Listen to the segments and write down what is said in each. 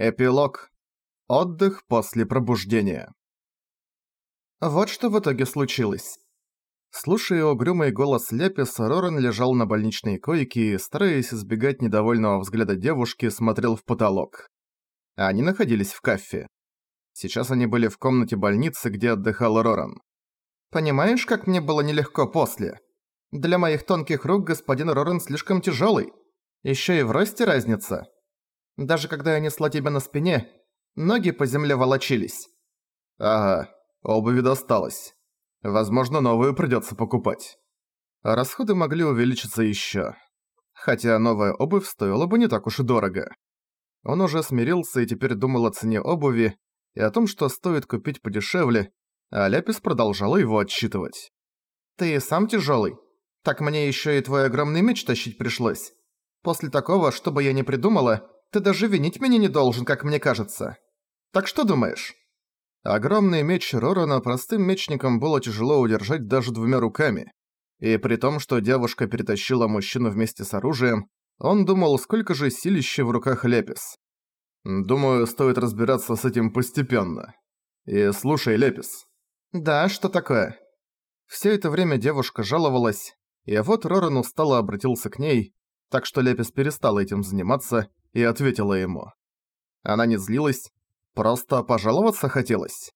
Эпилог. Отдых после пробуждения. Вот что в итоге случилось. Слушая угрюмый голос Лепис, Рорен лежал на больничной койке и, стараясь избегать недовольного взгляда девушки, смотрел в потолок. Они находились в кафе. Сейчас они были в комнате больницы, где отдыхал Роран. «Понимаешь, как мне было нелегко после? Для моих тонких рук господин Роран слишком тяжелый. Еще и в росте разница». Даже когда я несла тебя на спине, ноги по земле волочились. Ага, обуви досталось. Возможно, новую придётся покупать. Расходы могли увеличиться ещё. Хотя новая обувь стоила бы не так уж и дорого. Он уже смирился и теперь думал о цене обуви и о том, что стоит купить подешевле, а Ляпис продолжала его отсчитывать. «Ты сам тяжёлый? Так мне ещё и твой огромный меч тащить пришлось. После такого, что бы я ни придумала, ты даже винить меня не должен, как мне кажется. Так что думаешь?» Огромный меч Рорана простым мечником было тяжело удержать даже двумя руками. И при том, что девушка перетащила мужчину вместе с оружием, он думал, сколько же силища в руках Лепис. «Думаю, стоит разбираться с этим постепенно. И слушай, Лепис». «Да, что такое?» Все это время девушка жаловалась, и вот Роран устало обратился к ней, так что Лепис перестала этим заниматься и ответила ему. Она не злилась, просто пожаловаться хотелось.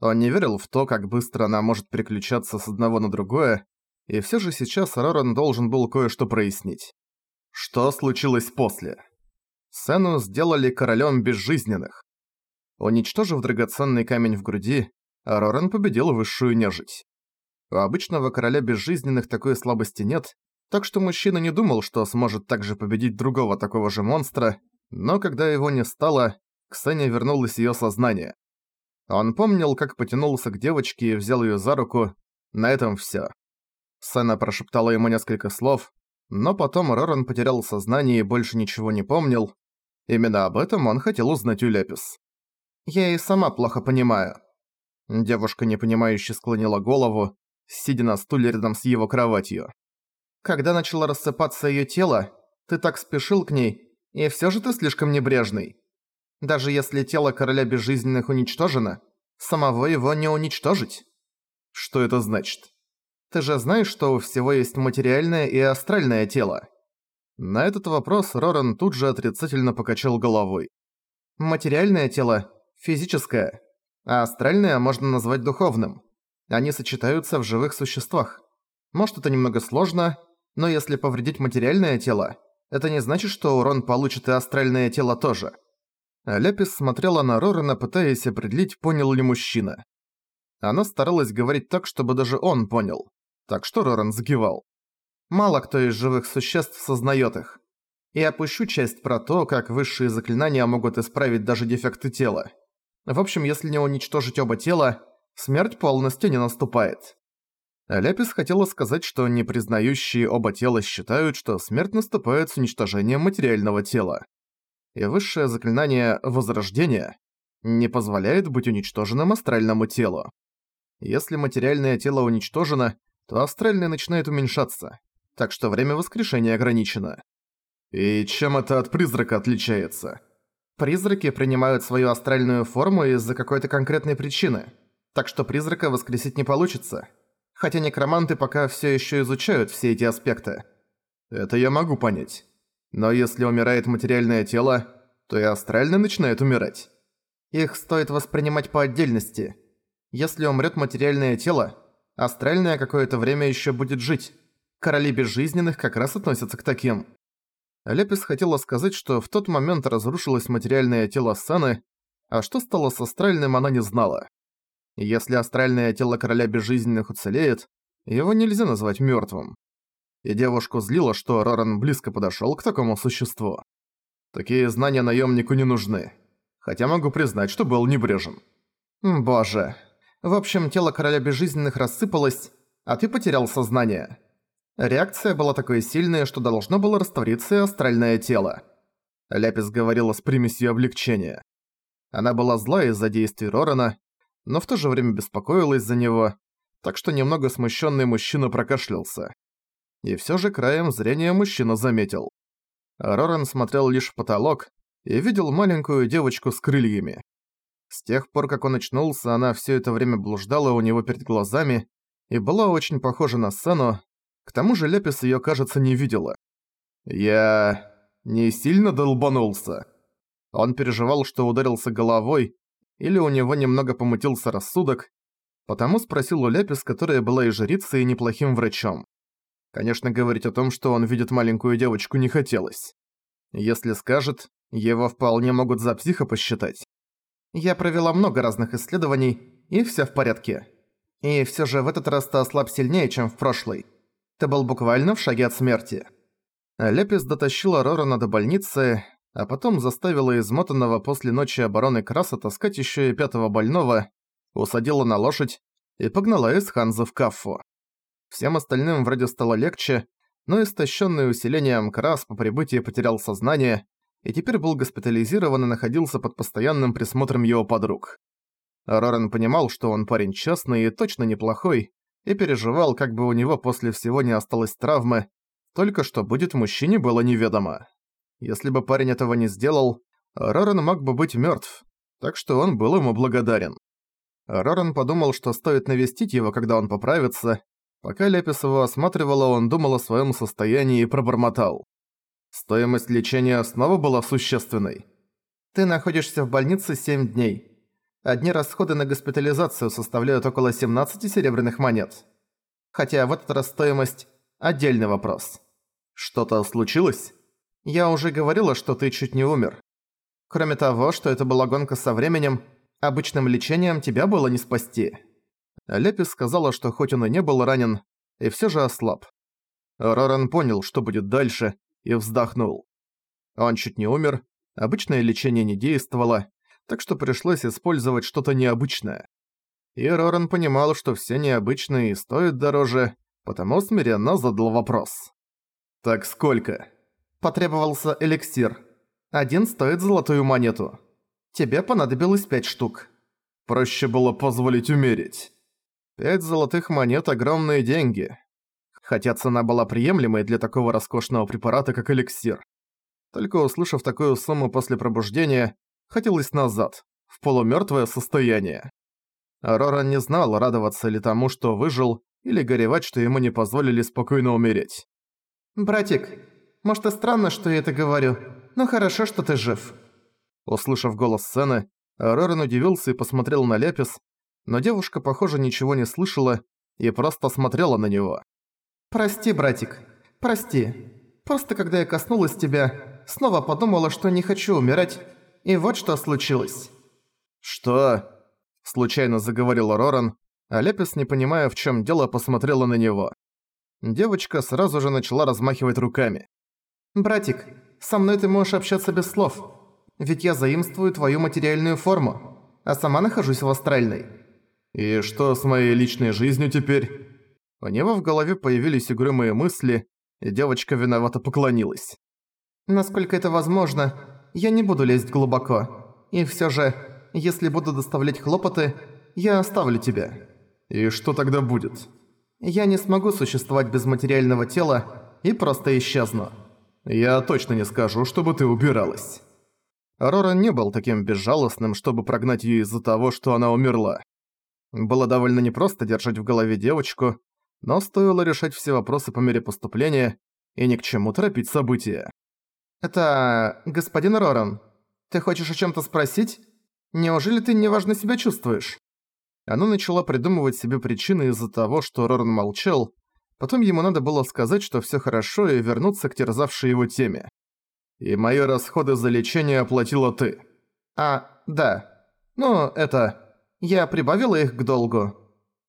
Он не верил в то, как быстро она может переключаться с одного на другое, и все же сейчас Роран должен был кое-что прояснить. Что случилось после? Сену сделали королем безжизненных. Уничтожив драгоценный камень в груди, Роран победил высшую нежить. У обычного короля безжизненных такой слабости нет, так что мужчина не думал, что сможет также победить другого такого же монстра, но когда его не стало, к Сене вернулось её сознание. Он помнил, как потянулся к девочке и взял её за руку. На этом всё. Сена прошептала ему несколько слов, но потом Роран потерял сознание и больше ничего не помнил. Именно об этом он хотел узнать у Лепис. «Я и сама плохо понимаю». Девушка непонимающе склонила голову, сидя на стуле рядом с его кроватью. Когда начало рассыпаться её тело, ты так спешил к ней, и всё же ты слишком небрежный. Даже если тело короля безжизненных уничтожено, самого его не уничтожить. Что это значит? Ты же знаешь, что у всего есть материальное и астральное тело? На этот вопрос Роран тут же отрицательно покачал головой. Материальное тело – физическое, а астральное можно назвать духовным. Они сочетаются в живых существах. Может, это немного сложно, но если повредить материальное тело, это не значит, что урон получит и астральное тело тоже. Лепис смотрела на Рорана, пытаясь определить, понял ли мужчина. Она старалась говорить так, чтобы даже он понял. Так что Роран загивал. Мало кто из живых существ сознает их. И опущу часть про то, как высшие заклинания могут исправить даже дефекты тела. В общем, если не уничтожить оба тела, смерть полностью не наступает. Ляпис хотела сказать, что непризнающие оба тела считают, что смерть наступает с уничтожением материального тела. И высшее заклинание «Возрождение» не позволяет быть уничтоженным астральному телу. Если материальное тело уничтожено, то астральное начинает уменьшаться, так что время воскрешения ограничено. И чем это от призрака отличается? Призраки принимают свою астральную форму из-за какой-то конкретной причины, так что призрака воскресить не получится хотя некроманты пока все еще изучают все эти аспекты. Это я могу понять. Но если умирает материальное тело, то и астральное начинает умирать. Их стоит воспринимать по отдельности. Если умрет материальное тело, астральное какое-то время еще будет жить. Короли безжизненных как раз относятся к таким. Лепис хотела сказать, что в тот момент разрушилось материальное тело Саны, а что стало с астральным она не знала. Если астральное тело короля безжизненных уцелеет, его нельзя назвать мёртвым. И девушку злило, что Роран близко подошёл к такому существу. Такие знания наёмнику не нужны. Хотя могу признать, что был небрежен. Боже. В общем, тело короля безжизненных рассыпалось, а ты потерял сознание. Реакция была такой сильной, что должно было раствориться и астральное тело. Ляпис говорила с примесью облегчения. Она была зла из-за действий Рорана, но в то же время беспокоилась за него, так что немного смущенный мужчина прокашлялся. И все же краем зрения мужчина заметил. Роран смотрел лишь в потолок, и видел маленькую девочку с крыльями. С тех пор, как он очнулся, она все это время блуждала у него перед глазами и была очень похожа на Сену, к тому же Лепис её, кажется, не видела. «Я... не сильно долбанулся?» Он переживал, что ударился головой, или у него немного помутился рассудок, потому спросил у Лепис, которая была и жрицей, и неплохим врачом. Конечно, говорить о том, что он видит маленькую девочку, не хотелось. Если скажет, его вполне могут за психа посчитать. Я провела много разных исследований, и всё в порядке. И всё же в этот раз ты ослаб сильнее, чем в прошлый. Ты был буквально в шаге от смерти. Лепис дотащила Рорана до больницы, а потом заставила измотанного после ночи обороны Краса таскать ещё и пятого больного, усадила на лошадь и погнала из Ханзы в Каффу. Всем остальным вроде стало легче, но истощенный усилением Крас по прибытии потерял сознание и теперь был госпитализирован и находился под постоянным присмотром его подруг. Рорен понимал, что он парень честный и точно неплохой, и переживал, как бы у него после всего не осталось травмы, только что будет мужчине было неведомо. Если бы парень этого не сделал, Рорен мог бы быть мертв, так что он был ему благодарен. Рорен подумал, что стоит навестить его, когда он поправится. Пока Лепис его осматривала, он думал о своем состоянии и пробормотал. Стоимость лечения снова была существенной. Ты находишься в больнице 7 дней. Одни расходы на госпитализацию составляют около 17 серебряных монет. Хотя в этот раз стоимость – отдельный вопрос. Что-то случилось? Я уже говорила, что ты чуть не умер. Кроме того, что это была гонка со временем, обычным лечением тебя было не спасти. Лепис сказала, что хоть он и не был ранен, и всё же ослаб. Роран понял, что будет дальше, и вздохнул. Он чуть не умер, обычное лечение не действовало, так что пришлось использовать что-то необычное. И Роран понимал, что все необычные стоят дороже, потому смиренно задал вопрос. «Так сколько?» Потребовался эликсир. Один стоит золотую монету. Тебе понадобилось пять штук. Проще было позволить умереть. Пять золотых монет – огромные деньги хотя цена была приемлемой для такого роскошного препарата, как эликсир. Только услышав такую сумму после пробуждения, хотелось назад, в полумёртвое состояние. Роран не знал, радоваться ли тому, что выжил, или горевать, что ему не позволили спокойно умереть. «Братик, может и странно, что я это говорю, но хорошо, что ты жив». Услышав голос сцены, Роран удивился и посмотрел на Лепис, но девушка, похоже, ничего не слышала и просто смотрела на него. «Прости, братик, прости. Просто когда я коснулась тебя, снова подумала, что не хочу умирать, и вот что случилось». «Что?» – случайно заговорил Роран, а Лепис, не понимая, в чем дело, посмотрела на него. Девочка сразу же начала размахивать руками. «Братик, со мной ты можешь общаться без слов, ведь я заимствую твою материальную форму, а сама нахожусь в астральной». «И что с моей личной жизнью теперь?» У него в голове появились угрюмые мысли, и девочка виновато поклонилась. «Насколько это возможно, я не буду лезть глубоко. И всё же, если буду доставлять хлопоты, я оставлю тебя». «И что тогда будет?» «Я не смогу существовать без материального тела и просто исчезну». «Я точно не скажу, чтобы ты убиралась». Рора не был таким безжалостным, чтобы прогнать её из-за того, что она умерла. Было довольно непросто держать в голове девочку, но стоило решать все вопросы по мере поступления и ни к чему торопить события. «Это... господин Роран, ты хочешь о чем-то спросить? Неужели ты неважно себя чувствуешь?» Она начала придумывать себе причины из-за того, что Роран молчал, потом ему надо было сказать, что все хорошо, и вернуться к терзавшей его теме. «И мои расходы за лечение оплатила ты». «А, да. Ну, это... Я прибавила их к долгу.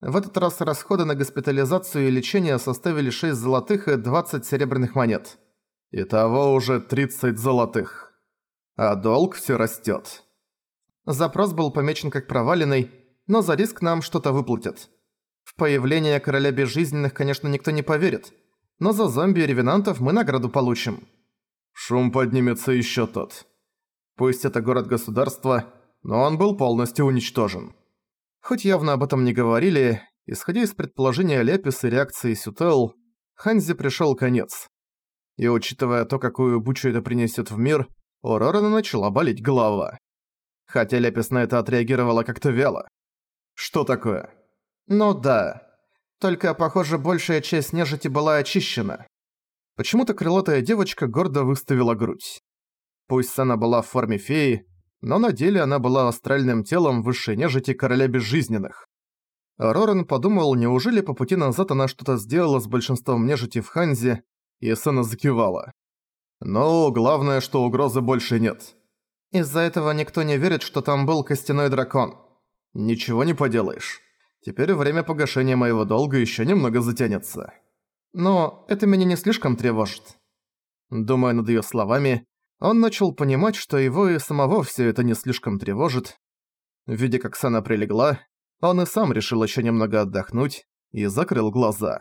В этот раз расходы на госпитализацию и лечение составили 6 золотых и 20 серебряных монет. Итого уже 30 золотых. А долг все растет. Запрос был помечен как проваленный, но за риск нам что-то выплатят. Появление короля безжизненных, конечно, никто не поверит, но за зомби и ревенантов мы награду получим. Шум поднимется еще тот. Пусть это город-государство, но он был полностью уничтожен. Хоть явно об этом не говорили, исходя из предположения Лепис и реакции Сютел, Ханзе пришёл конец. И учитывая то, какую бучу это принесет в мир, у Рорана начала болеть голова. Хотя Лепис на это отреагировала как-то вяло. «Что такое?» «Ну да. Только, похоже, большая часть нежити была очищена». Почему-то крылатая девочка гордо выставила грудь. Пусть она была в форме феи, но на деле она была астральным телом высшей нежити короля безжизненных. Роран подумал, неужели по пути назад она что-то сделала с большинством нежити в Ханзе, и Сэна закивала. «Ну, главное, что угрозы больше нет». Из-за этого никто не верит, что там был костяной дракон. Ничего не поделаешь. Теперь время погашения моего долга еще немного затянется. Но это меня не слишком тревожит. Думая над ее словами, он начал понимать, что его и самого все это не слишком тревожит. Видя, как Сана прилегла, он и сам решил еще немного отдохнуть и закрыл глаза.